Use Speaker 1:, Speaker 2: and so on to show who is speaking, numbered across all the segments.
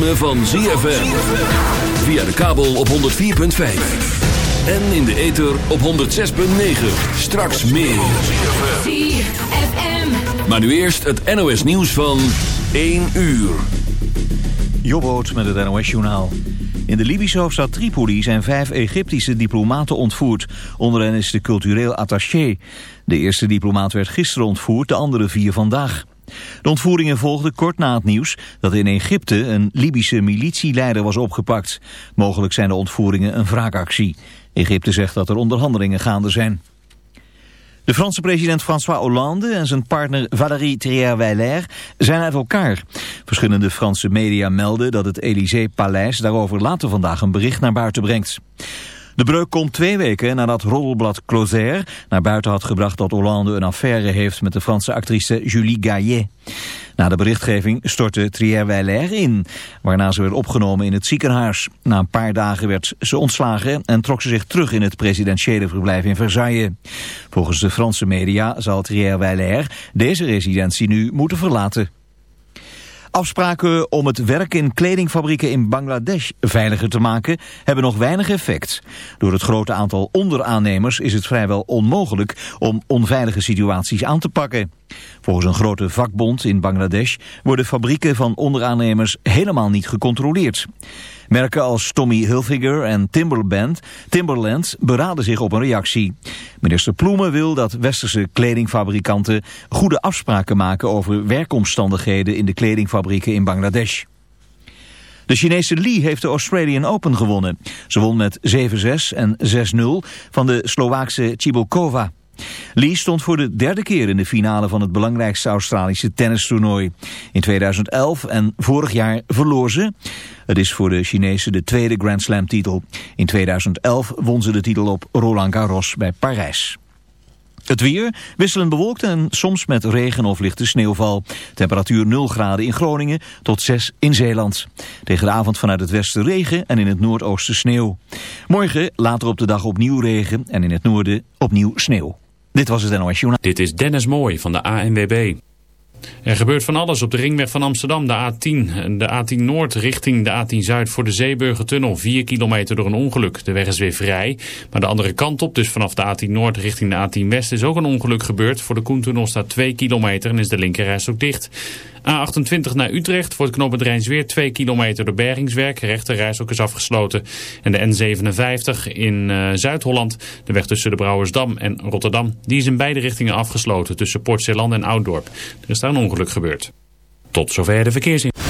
Speaker 1: ritme van ZFM. Via de kabel op 104.5. En in de ether op 106.9. Straks meer.
Speaker 2: ZFM.
Speaker 1: Maar nu eerst het NOS nieuws van 1 uur.
Speaker 3: Jobboot met het NOS-journaal. In de Libische hoofdstad Tripoli zijn vijf Egyptische diplomaten ontvoerd. Onder hen is de cultureel attaché. De eerste diplomaat werd gisteren ontvoerd, de andere vier vandaag. De ontvoeringen volgden kort na het nieuws dat in Egypte een Libische militieleider was opgepakt. Mogelijk zijn de ontvoeringen een wraakactie. Egypte zegt dat er onderhandelingen gaande zijn. De Franse president François Hollande en zijn partner Valérie Trier-Weiler zijn uit elkaar. Verschillende Franse media melden dat het Élysée-paleis daarover later vandaag een bericht naar buiten brengt. De breuk komt twee weken nadat roddelblad Closer naar buiten had gebracht dat Hollande een affaire heeft met de Franse actrice Julie Gaillet. Na de berichtgeving stortte Trier-Weiler in, waarna ze werd opgenomen in het ziekenhuis. Na een paar dagen werd ze ontslagen en trok ze zich terug in het presidentiële verblijf in Versailles. Volgens de Franse media zal Trier-Weiler deze residentie nu moeten verlaten. Afspraken om het werk in kledingfabrieken in Bangladesh veiliger te maken hebben nog weinig effect. Door het grote aantal onderaannemers is het vrijwel onmogelijk om onveilige situaties aan te pakken. Volgens een grote vakbond in Bangladesh worden fabrieken van onderaannemers helemaal niet gecontroleerd. Merken als Tommy Hilfiger en Timberland, beraden zich op een reactie. Minister Ploemen wil dat westerse kledingfabrikanten goede afspraken maken over werkomstandigheden in de kledingfabrieken in Bangladesh. De Chinese Li heeft de Australian Open gewonnen. Ze won met 7-6 en 6-0 van de Slovaakse Chibokova. Lee stond voor de derde keer in de finale van het belangrijkste Australische tennistoernooi. In 2011 en vorig jaar verloor ze. Het is voor de Chinese de tweede Grand Slam titel. In 2011 won ze de titel op Roland Garros bij Parijs. Het weer wisselend bewolkt en soms met regen of lichte sneeuwval. Temperatuur 0 graden in Groningen tot 6 in Zeeland. Tegen de avond vanuit het westen regen en in het noordoosten sneeuw. Morgen later op de dag opnieuw regen en in het noorden opnieuw sneeuw. Dit was het NOS.
Speaker 4: Dit is Dennis Mooi van de ANWB. Er gebeurt van alles op de ringweg van Amsterdam, de A10. De A10 Noord richting de A10 Zuid voor de Zeeburgertunnel. 4 kilometer door een ongeluk. De weg is weer vrij. Maar de andere kant op, dus vanaf de A10 Noord richting de A10 West... is ook een ongeluk gebeurd. Voor de Koentunnel staat 2 kilometer en is de linkerreis ook dicht. A28 naar Utrecht voor het knooppunt Rijnsweer 2 kilometer door bergingswerk. Rechterreis ook is afgesloten. En de N57 in uh, Zuid-Holland, de weg tussen de Brouwersdam en Rotterdam... die is in beide richtingen afgesloten tussen Port Zeeland en Ouddorp. Er is daar een ongeluk gebeurd. Tot zover de verkeersin.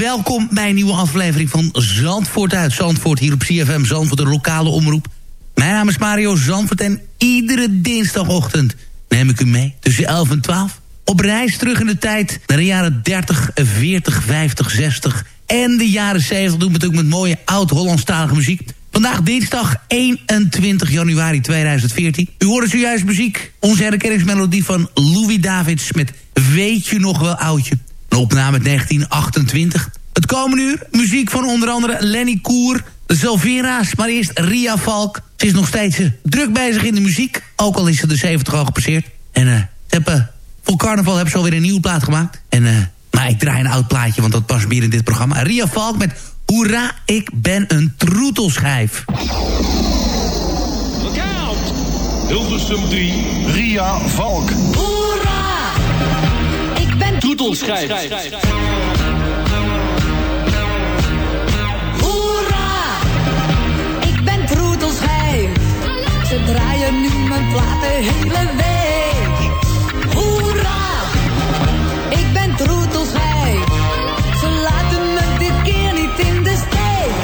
Speaker 5: Welkom bij een nieuwe aflevering van Zandvoort uit Zandvoort. Hier op CFM Zandvoort, de lokale omroep. Mijn naam is Mario Zandvoort en iedere dinsdagochtend neem ik u mee tussen 11 en 12. Op reis terug in de tijd naar de jaren 30, 40, 50, 60 en de jaren 70. Doen we het ook met mooie oud-Hollandstalige muziek. Vandaag dinsdag 21 januari 2014. U hoorde zojuist muziek. Onze herkenningsmelodie van Louis Davids met Weet je nog wel oudje. Een opname uit 1928. Het komende uur muziek van onder andere Lenny Koer, de Zelvera's, maar eerst Ria Valk. Ze is nog steeds eh, druk bezig in de muziek, ook al is ze de 70 al gepasseerd. En hebben, voor carnaval hebben ze alweer een nieuwe plaat gemaakt. En, eh, maar ik draai een oud plaatje, want dat past meer in dit programma. Ria Valk met Hoera, ik ben een troetelschijf.
Speaker 6: Look out! Hilversum 3, Ria Valk. Troetelschijf.
Speaker 2: Hoera! Ik ben troetelschijf. Ze draaien nu mijn plaat de hele week. Hoera! Ik ben troetelschijf. Ze laten me dit keer niet in de steek.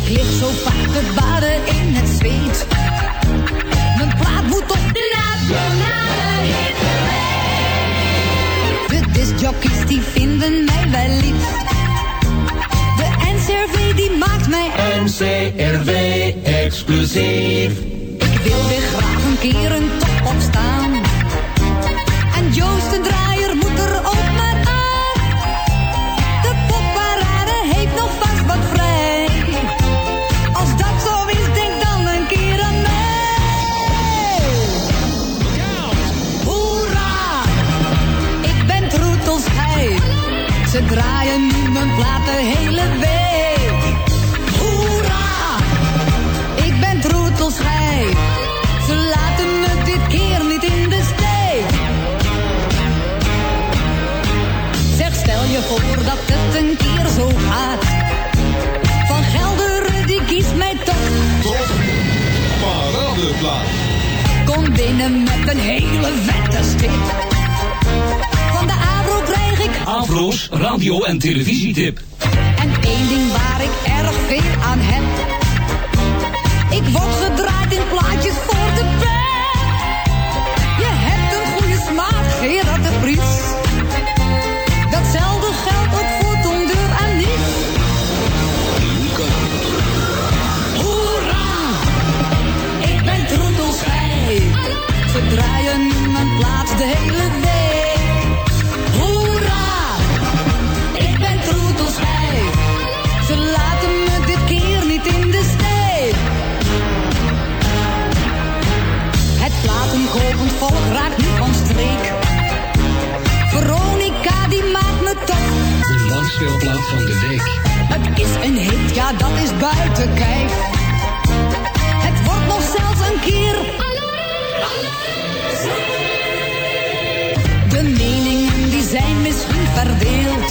Speaker 2: Ik lig zo vaak te baden in het zweet. Discjockeys die vinden mij wel lief. De NCRV die maakt mij
Speaker 6: NCRV exclusief.
Speaker 2: Ik wil weer graag een keer een top opstaan. En Joost de draaier Ze draaien nu mijn plaat de hele week. Hoera! Ik ben troetelschijf. Ze laten me dit keer niet in de steek. Zeg, stel je voor dat het een keer zo gaat. Van Gelderen, die kiest mij toch.
Speaker 6: Paradeplaat.
Speaker 2: Kom binnen met een hele vette stip.
Speaker 1: Afro's radio- en televisietip.
Speaker 2: En één ding waar ik erg veel aan heb. Ik word van
Speaker 7: de week.
Speaker 2: Het is een hit, ja dat is buiten kijf. Het wordt nog zelfs een keer. De meningen die zijn misschien verdeeld.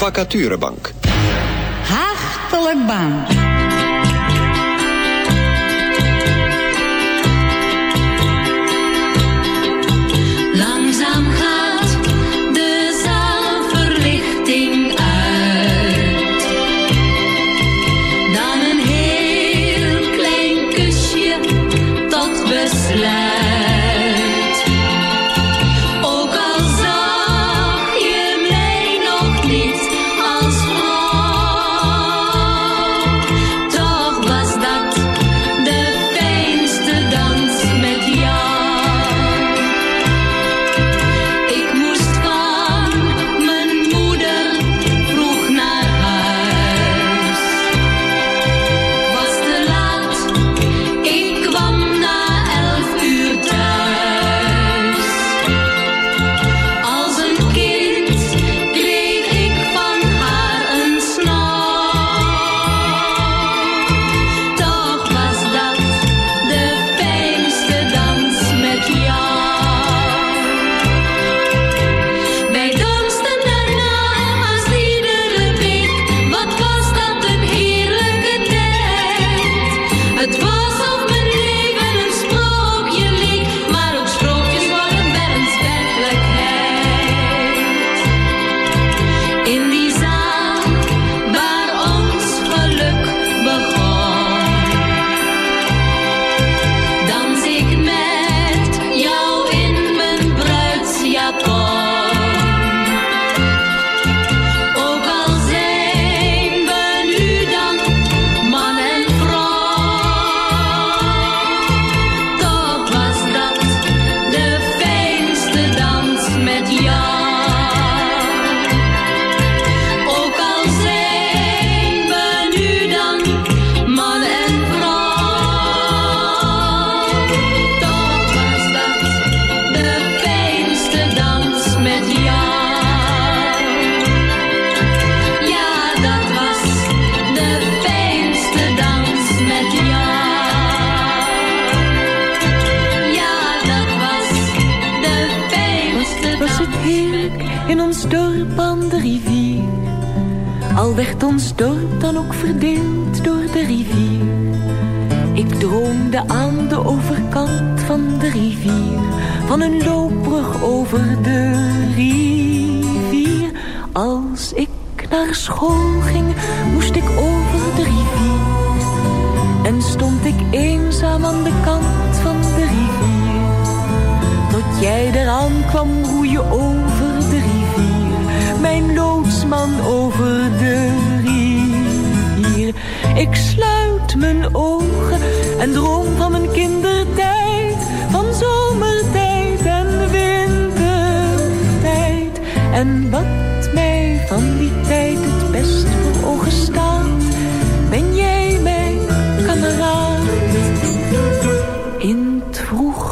Speaker 8: Vacaturebank.
Speaker 2: Hartelijk baan.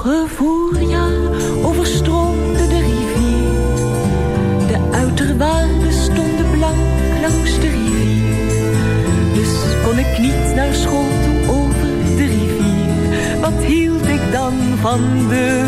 Speaker 9: Vroege voorjaar overstroomde de rivier. De uiterwaarden stonden blank langs de rivier. Dus kon ik niet naar school toe over de rivier. Wat hield ik dan van de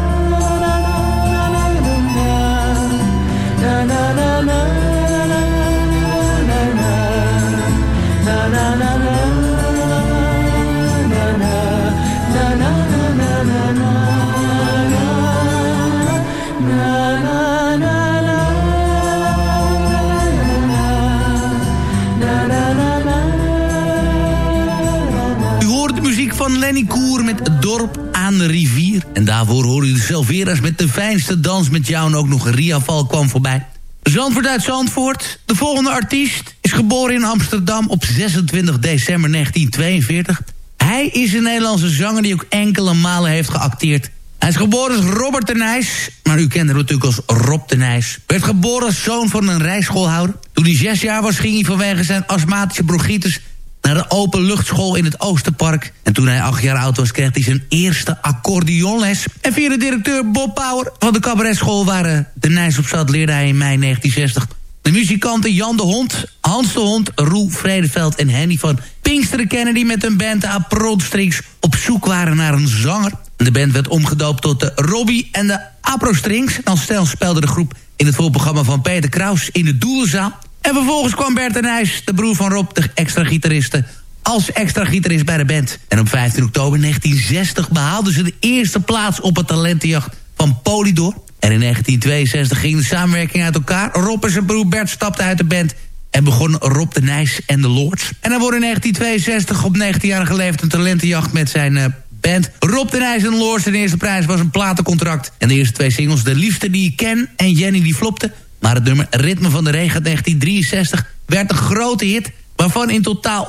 Speaker 5: Dorp aan de Rivier. En daarvoor hoorde u de Silvera's met de fijnste dans met jou... en ook nog Ria Val kwam voorbij. Zandvoort uit Zandvoort. De volgende artiest is geboren in Amsterdam op 26 december 1942. Hij is een Nederlandse zanger die ook enkele malen heeft geacteerd. Hij is geboren als Robert de Nijs, maar u kent hem natuurlijk als Rob de Nijs. Werd geboren als zoon van een rijschoolhouder. Toen hij zes jaar was ging hij vanwege zijn astmatische bronchitis naar de openluchtschool in het Oosterpark. En toen hij acht jaar oud was, kreeg hij zijn eerste accordeonles. En via de directeur Bob Power van de cabaretschool... waar de Nijs op zat, leerde hij in mei 1960... de muzikanten Jan de Hond, Hans de Hond, Roel Vredeveld en Henny van Pinksteren kennen... die met hun band de Aprostrings op zoek waren naar een zanger. De band werd omgedoopt tot de Robbie en de Aprostrings. En als stel speelde de groep in het voorprogramma van Peter Kraus in de Doelenzaal... En vervolgens kwam Bert de Nijs, de broer van Rob, de extra gitariste... als extra gitarist bij de band. En op 15 oktober 1960 behaalden ze de eerste plaats op het talentenjacht van Polydor. En in 1962 ging de samenwerking uit elkaar. Rob en zijn broer Bert stapten uit de band... en begon Rob de Nijs en de Lords. En dan wordt in 1962 op 19-jarige leeftijd een talentenjacht met zijn... Uh, band Rob de Nijs en de Lords. De eerste prijs was een platencontract. En de eerste twee singles, De Liefste die ik ken en Jenny die flopte... Maar het nummer Ritme van de Regen uit 1963 werd een grote hit... waarvan in totaal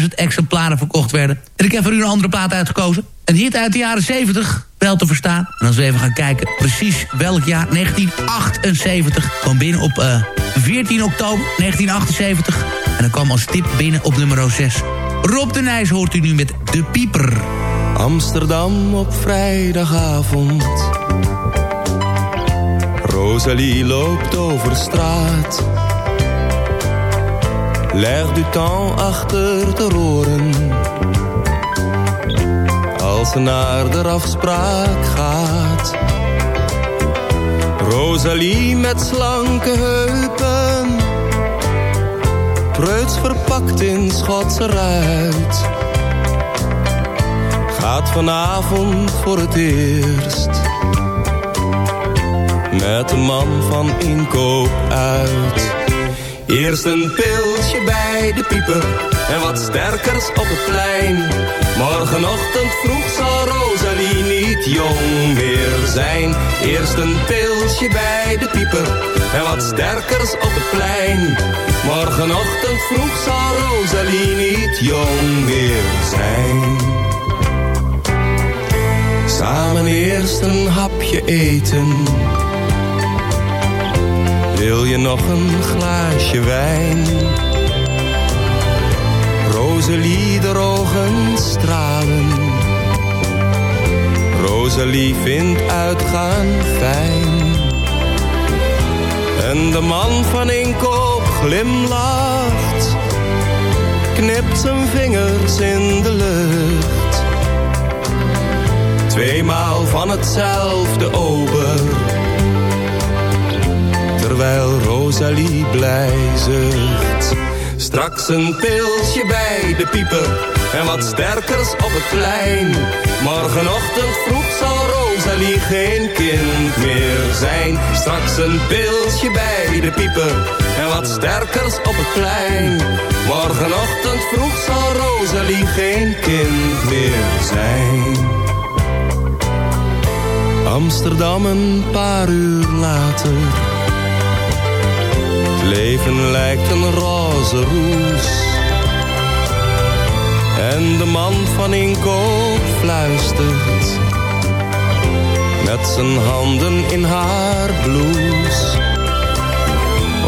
Speaker 5: 100.000 exemplaren verkocht werden. En ik heb voor u een andere plaat uitgekozen. Een hit uit de jaren 70, wel te verstaan. En als we even gaan kijken, precies welk jaar, 1978... kwam binnen op uh, 14 oktober 1978. En dan kwam als tip binnen op nummer 6. Rob de Nijs hoort u nu met De Pieper.
Speaker 10: Amsterdam op vrijdagavond Rosalie loopt over straat. Leg du temps achter de roeren. Als ze naar de afspraak gaat. Rosalie met slanke heupen. Preuts verpakt in Schotse ruit. Gaat vanavond voor het eerst met de man van inkoop uit. Eerst een pilsje bij de pieper en wat sterkers op het plein. Morgenochtend vroeg zal Rosalie niet jong meer zijn. Eerst een pilsje bij de pieper en wat sterkers op het plein. Morgenochtend vroeg zal Rosalie niet jong meer zijn. Samen eerst een hapje eten wil je nog een glaasje wijn? Rosalie, de ogen stralen. Rosalie vindt uitgaan fijn. En de man van inkoop glimlacht. Knipt zijn vingers in de lucht. Tweemaal van hetzelfde ober terwijl Rosalie blij zucht. Straks een pilsje bij de pieper en wat sterkers op het plein. Morgenochtend vroeg zal Rosalie geen kind meer zijn. Straks een pilsje bij de pieper en wat sterkers op het plein. Morgenochtend vroeg zal Rosalie geen kind meer zijn. Amsterdam een paar uur later leven lijkt een roze roes. En de man van inkoop fluistert. Met zijn handen in haar blouse.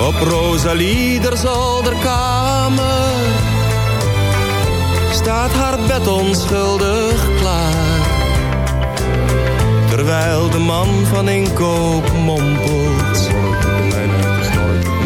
Speaker 10: Op Rosalie der zolderkamer. Staat haar bed onschuldig klaar. Terwijl de man van inkoop mompelt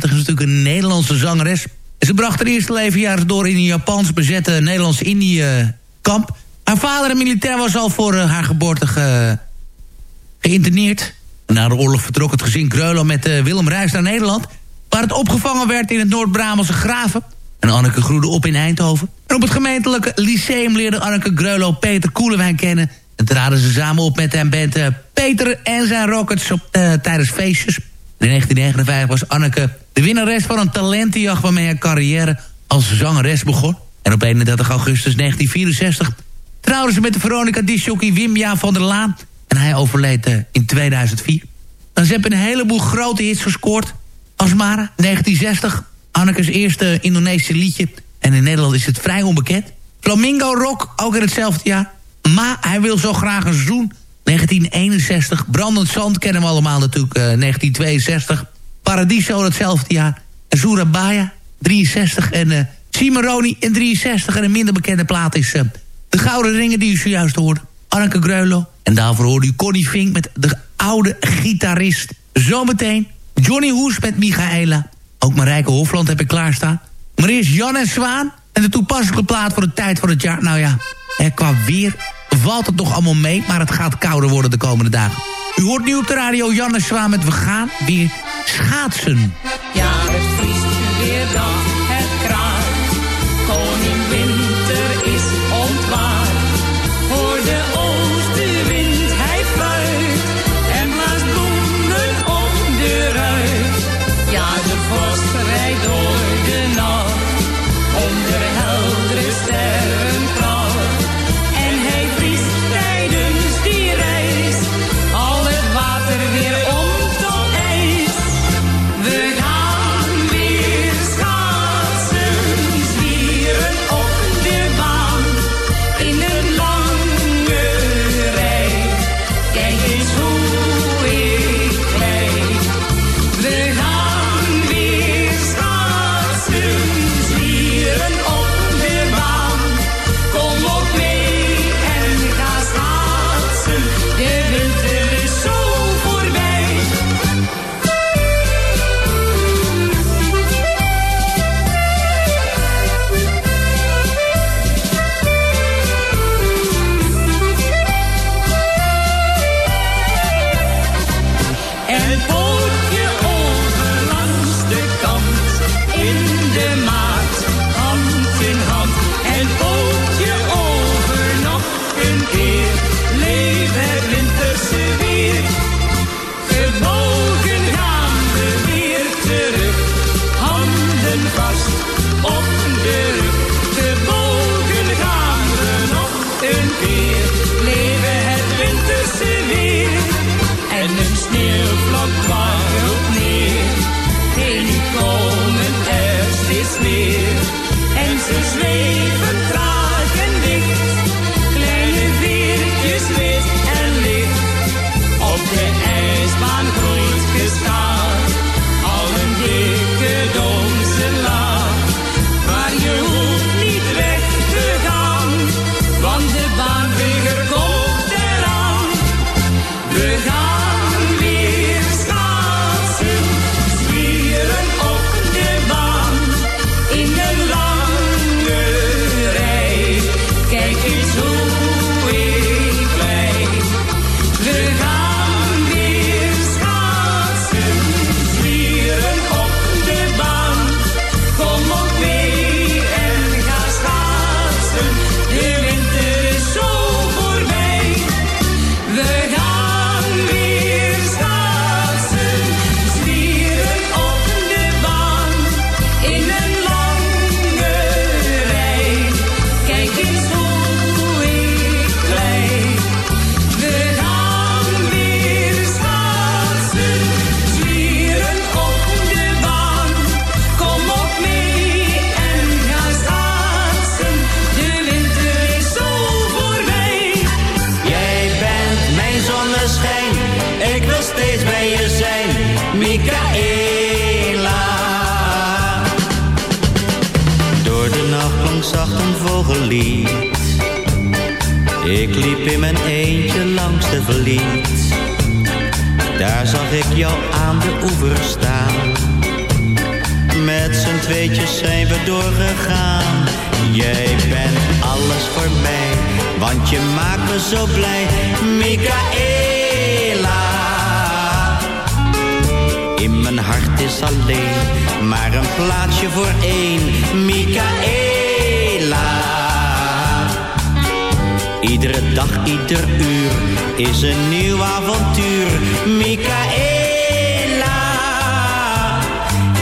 Speaker 5: 1942. Is natuurlijk een Nederlandse zangeres. Ze bracht haar eerste levenjaar door in een Japans bezette Nederlands-Indië-kamp. Haar vader, een militair, was al voor eh, haar geboorte ge- geïnterneerd. Na de oorlog vertrok het gezin Greulow met eh, Willem Ruijs naar Nederland... waar het opgevangen werd in het Noord-Brabantse Graven. En Anneke groeide op in Eindhoven. En op het gemeentelijke lyceum leerde Anneke Greulow Peter Koelewijn kennen... en traden ze samen op met hem band eh, Peter en zijn Rockets op, tijdens feestjes. In 1959 was Anneke de winnares van een talentenjacht... waarmee haar carrière als zangeres begon. En op 31 augustus 1964 trouwden ze met de Veronica disjockey Wim Jaan van der Laan... en hij overleed eh, in 2004. En ze hebben een heleboel grote hits gescoord. Asmara, 1960, Anneke's eerste Indonesische liedje. En in Nederland is het vrij onbekend. Flamingo Rock, ook in hetzelfde jaar. Maar hij wil zo graag een zoen. 1961, Brandend Zand kennen we allemaal natuurlijk. eh, 1962, Paradiso hetzelfde jaar. Surabaya, 63. En eh Cimarroni in 63. En een minder bekende plaat is eh, De Gouden Ringen die u zojuist hoorde. Anneke Greulow. En daarvoor hoorde u Connie Fink met de oude gitarist. Zometeen Johnny Hoes met Michaela. Ook Marijke Hofland heb ik klaarstaan. Maar eerst Jan en Zwaan. En de toepasselijke plaat voor de tijd van het jaar. Nou ja, eh, qua weer valt het nog allemaal mee. Maar het gaat kouder worden de komende dagen. U hoort nu op de radio Jan en Zwaan met We gaan weer schaatsen.
Speaker 11: Ja, het vriest weer dag,
Speaker 12: Met z'n tweetjes zijn we doorgegaan. Jij bent alles voor mij, want je maakt me zo blij. Michaela. In mijn hart is alleen maar een plaatsje voor één. Michaela. Iedere dag, ieder uur is een nieuw avontuur. Michaela.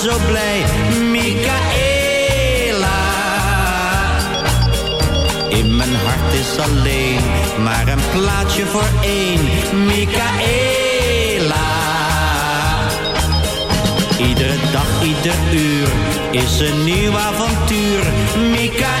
Speaker 12: zo blij. Michaela. In mijn hart is alleen maar een plaatsje voor één. Michaela. Iedere dag, ieder uur is een nieuw avontuur. Michaela.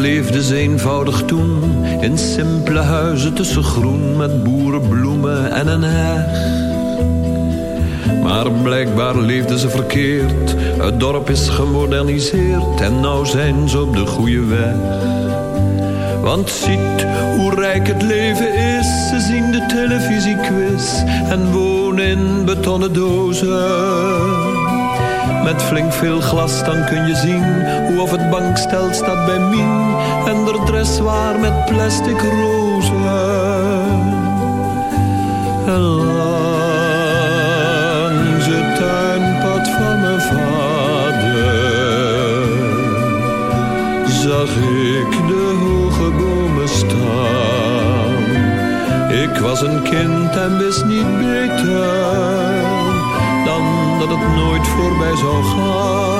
Speaker 13: Wat leefde ze eenvoudig toen, in simpele huizen tussen groen met boerenbloemen en een heg. Maar blijkbaar leefden ze verkeerd, het dorp is gemoderniseerd en nou zijn ze op de goede weg. Want ziet hoe rijk het leven is. Ze zien de televisiequiz en wonen in betonnen dozen. Met flink veel glas dan kun je zien het bankstel staat bij Mien. En de dress waar met plastic rozen. En langs het tuinpad van mijn vader zag ik de hoge bomen staan. Ik was een kind en wist niet beter dan dat het nooit voorbij zou gaan.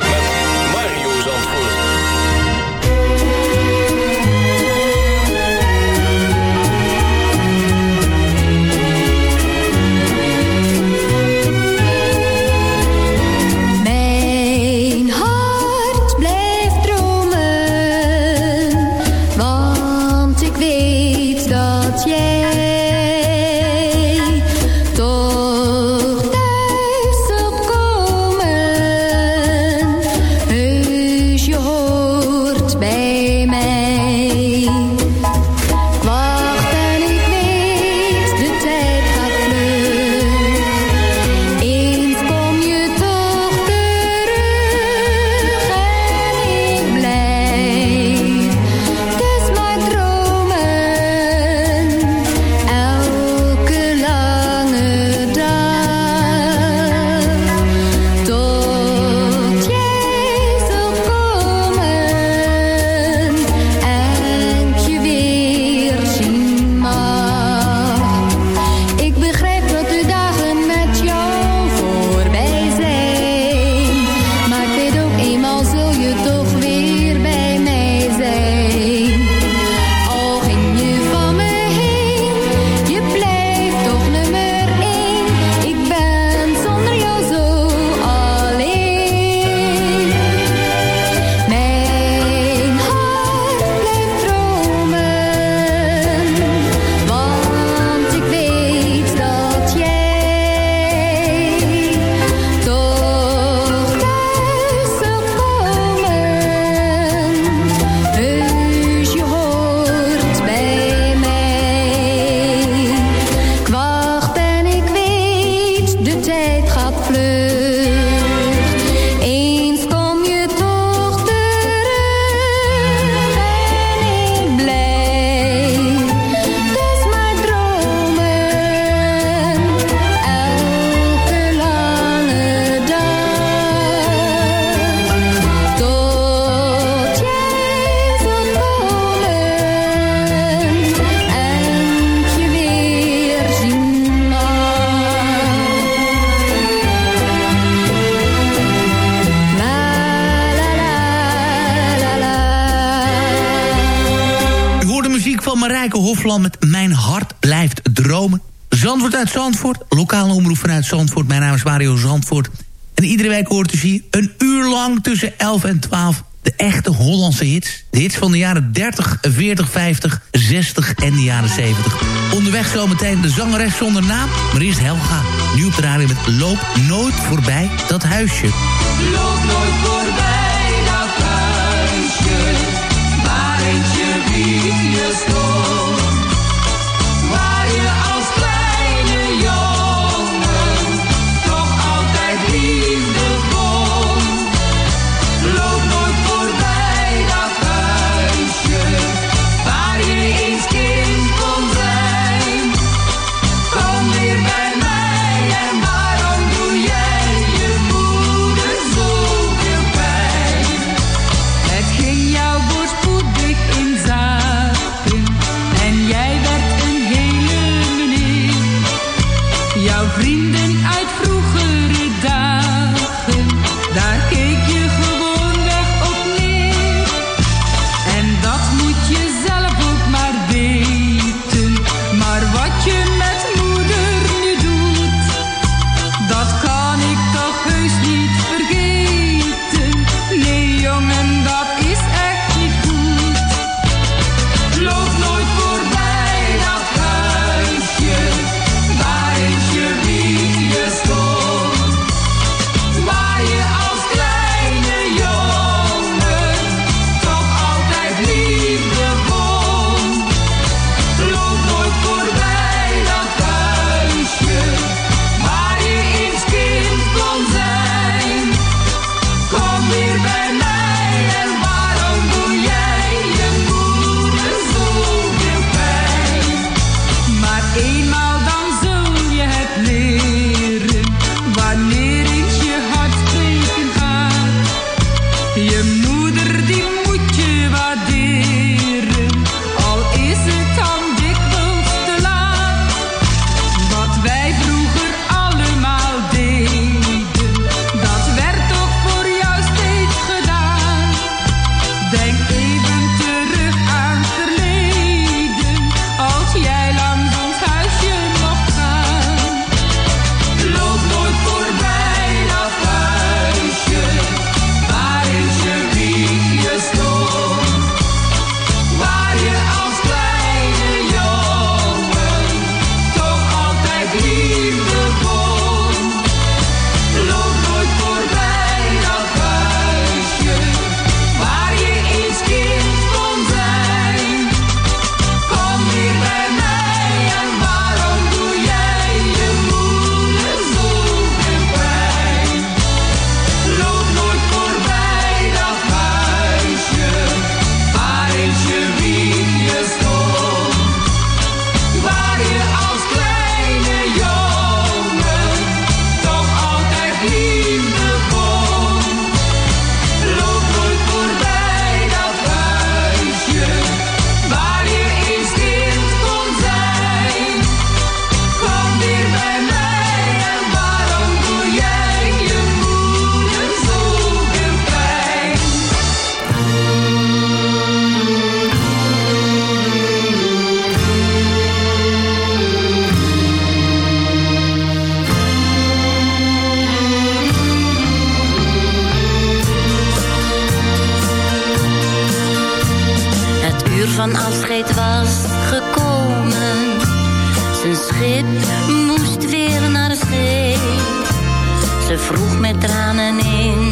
Speaker 14: Blijft Dromen.
Speaker 5: Zandvoort uit Zandvoort, lokale omroep vanuit Zandvoort. Mijn naam is Mario Zandvoort. En iedere week hoort u hier een uur lang tussen 11 en 12... de echte Hollandse hits. De hits van de jaren 30, 40, 50, 60 en de jaren 70. Onderweg zometeen de zangeres zonder naam. Maar eerst Helga, nu op de radio met Loop nooit voorbij dat huisje.
Speaker 11: Loop nooit voorbij Het was gekomen. Zijn
Speaker 15: schip moest weer naar zee. Ze vroeg met tranen in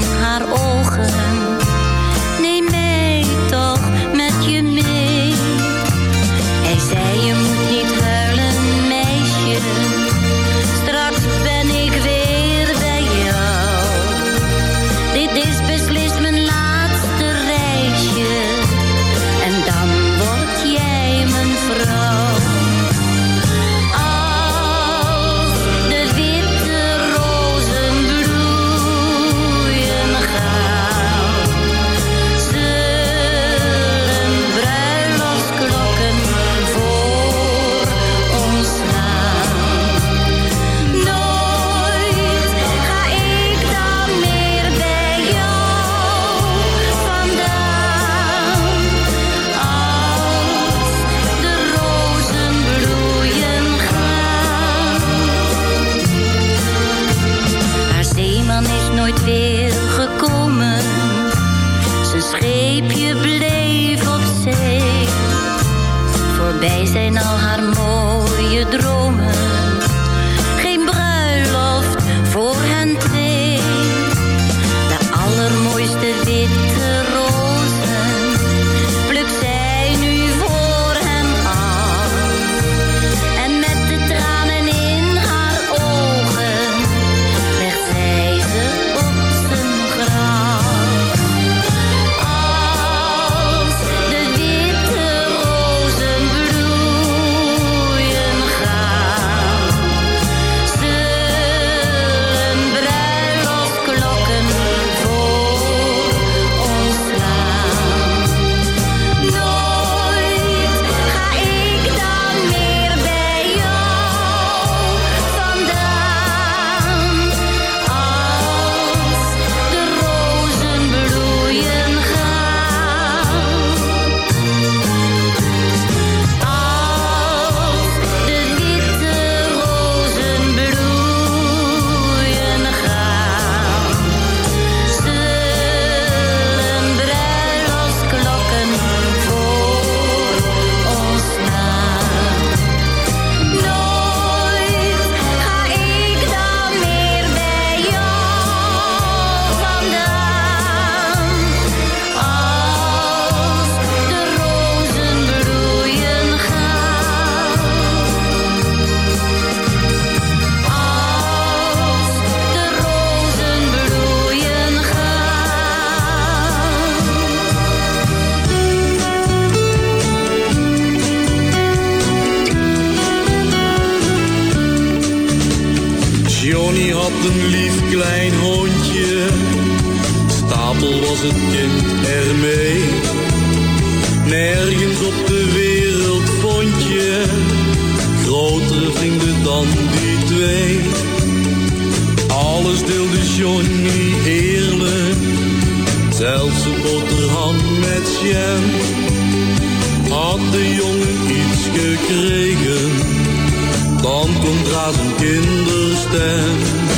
Speaker 15: dan
Speaker 16: komt razend kinderstem.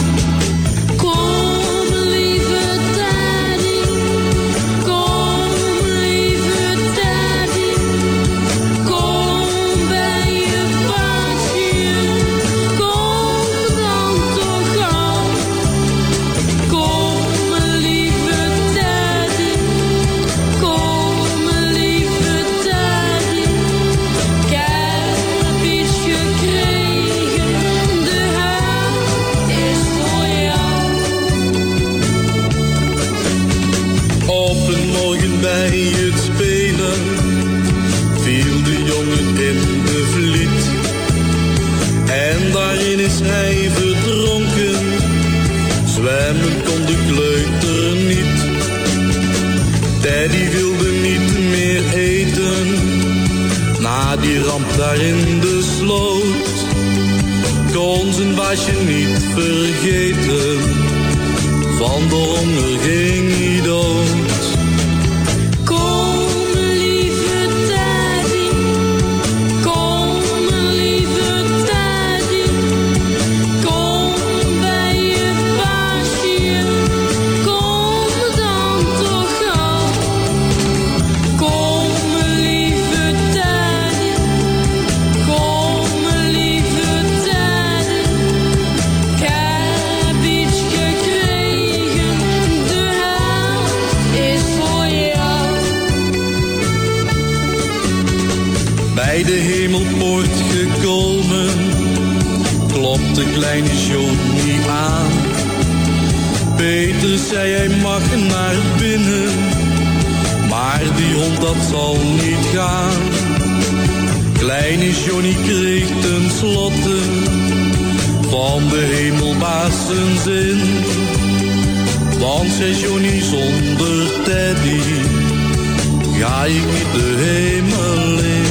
Speaker 16: Dat zal niet gaan. Kleine Johnny kreeg ten slotte van de hemelbaas zijn zin. Want zei Johnny zonder Teddy, ga ik niet de hemel in.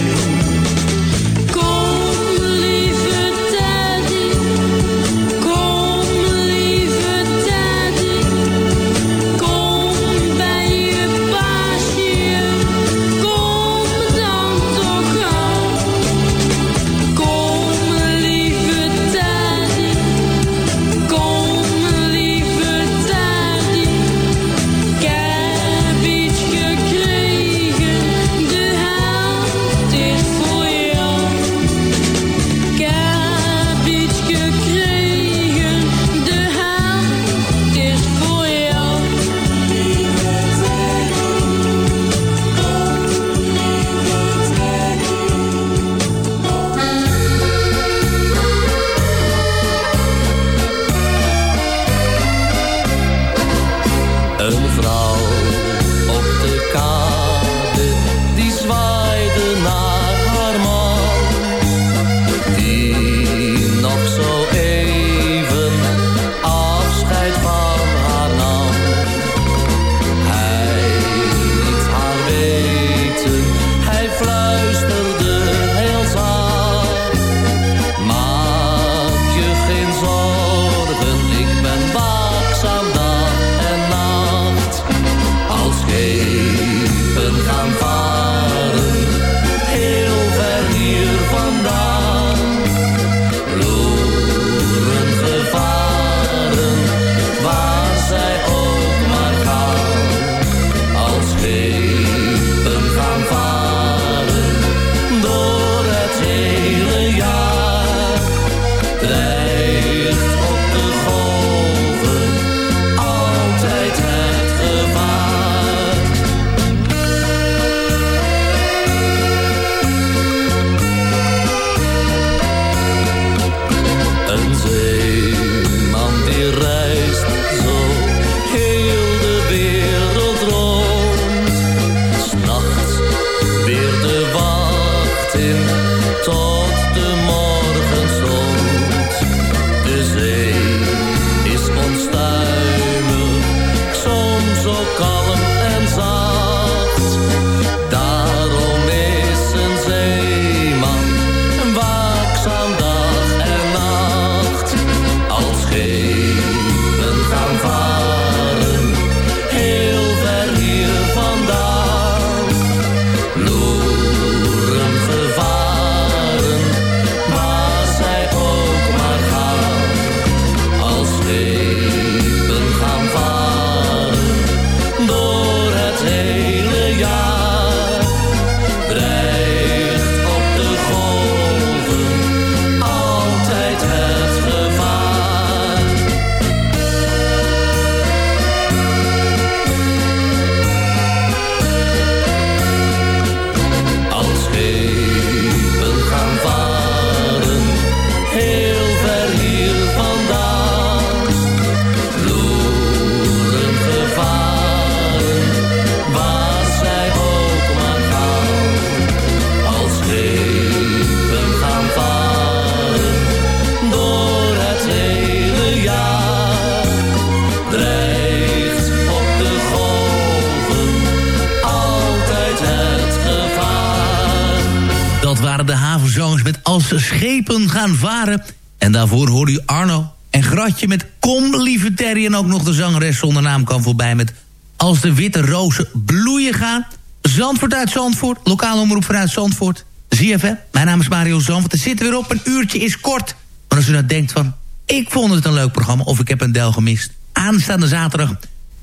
Speaker 5: De schepen gaan varen. En daarvoor hoorde u Arno en Gratje met Kom lieve Terry. En ook nog de zangeres zonder naam kan voorbij met Als de witte rozen bloeien gaan. Zandvoort uit Zandvoort, lokale omroep vanuit Zandvoort. ZFM, mijn naam is Mario Zandvoort. Er zitten weer op, een uurtje is kort. Maar als u nou denkt van, ik vond het een leuk programma... of ik heb een deel gemist. Aanstaande zaterdag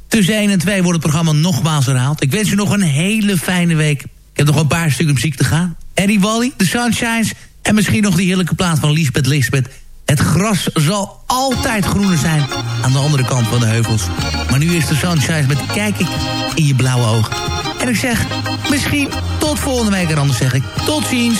Speaker 5: tussen 1 en 2 wordt het programma nogmaals herhaald. Ik wens u nog een hele fijne week. Ik heb nog een paar stukken muziek te gaan. Eddie Wally, The Sunshines... en misschien nog die heerlijke plaat van Lisbeth Lisbeth... Het gras zal altijd groener zijn aan de andere kant van de heuvels. Maar nu is de sunshine met kijk ik in je blauwe ogen. En ik zeg, misschien tot volgende week en anders zeg ik tot ziens.